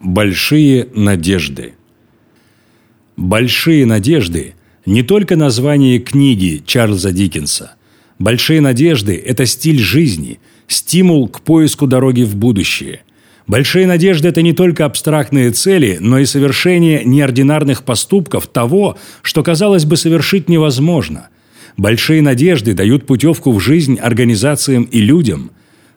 Большие надежды «Большие надежды» – не только название книги Чарльза Диккенса. «Большие надежды» – это стиль жизни, стимул к поиску дороги в будущее. Большие надежды – это не только абстрактные цели, но и совершение неординарных поступков того, что, казалось бы, совершить невозможно. Большие надежды дают путевку в жизнь организациям и людям.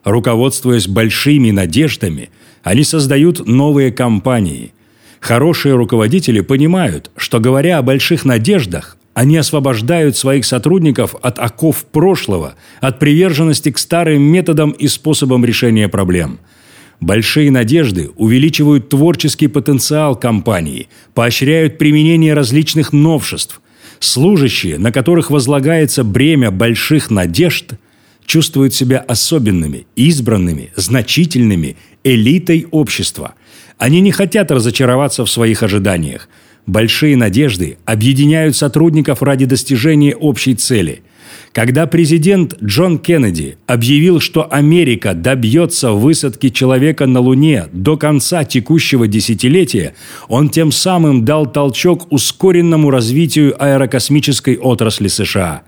Руководствуясь большими надеждами, они создают новые компании – Хорошие руководители понимают, что говоря о больших надеждах, они освобождают своих сотрудников от оков прошлого, от приверженности к старым методам и способам решения проблем. Большие надежды увеличивают творческий потенциал компании, поощряют применение различных новшеств. Служащие, на которых возлагается бремя больших надежд, чувствуют себя особенными, избранными, значительными, элитой общества – они не хотят разочароваться в своих ожиданиях. Большие надежды объединяют сотрудников ради достижения общей цели. Когда президент Джон Кеннеди объявил, что Америка добьется высадки человека на Луне до конца текущего десятилетия, он тем самым дал толчок ускоренному развитию аэрокосмической отрасли США.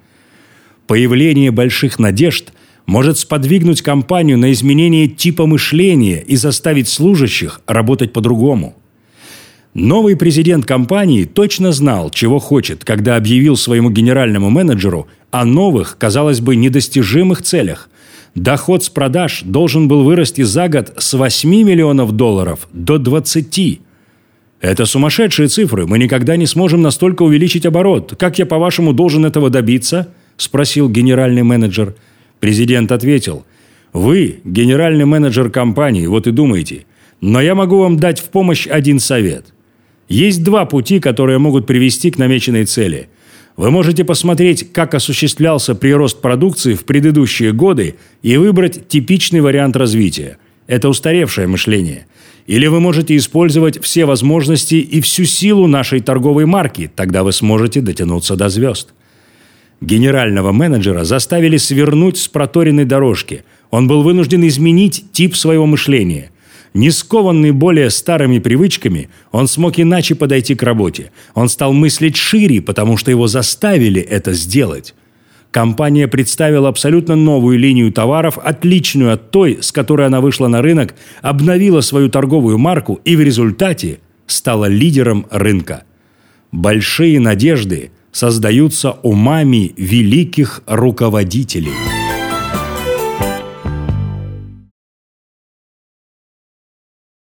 Появление больших надежд – может сподвигнуть компанию на изменение типа мышления и заставить служащих работать по-другому. Новый президент компании точно знал, чего хочет, когда объявил своему генеральному менеджеру о новых, казалось бы, недостижимых целях. Доход с продаж должен был вырасти за год с 8 миллионов долларов до 20. Это сумасшедшие цифры. Мы никогда не сможем настолько увеличить оборот. Как я, по-вашему, должен этого добиться? Спросил генеральный менеджер. Президент ответил, «Вы – генеральный менеджер компании, вот и думаете. Но я могу вам дать в помощь один совет. Есть два пути, которые могут привести к намеченной цели. Вы можете посмотреть, как осуществлялся прирост продукции в предыдущие годы и выбрать типичный вариант развития. Это устаревшее мышление. Или вы можете использовать все возможности и всю силу нашей торговой марки, тогда вы сможете дотянуться до звезд. Генерального менеджера заставили свернуть с проторенной дорожки. Он был вынужден изменить тип своего мышления. Не скованный более старыми привычками, он смог иначе подойти к работе. Он стал мыслить шире, потому что его заставили это сделать. Компания представила абсолютно новую линию товаров, отличную от той, с которой она вышла на рынок, обновила свою торговую марку и в результате стала лидером рынка. Большие надежды – создаются умами великих руководителей.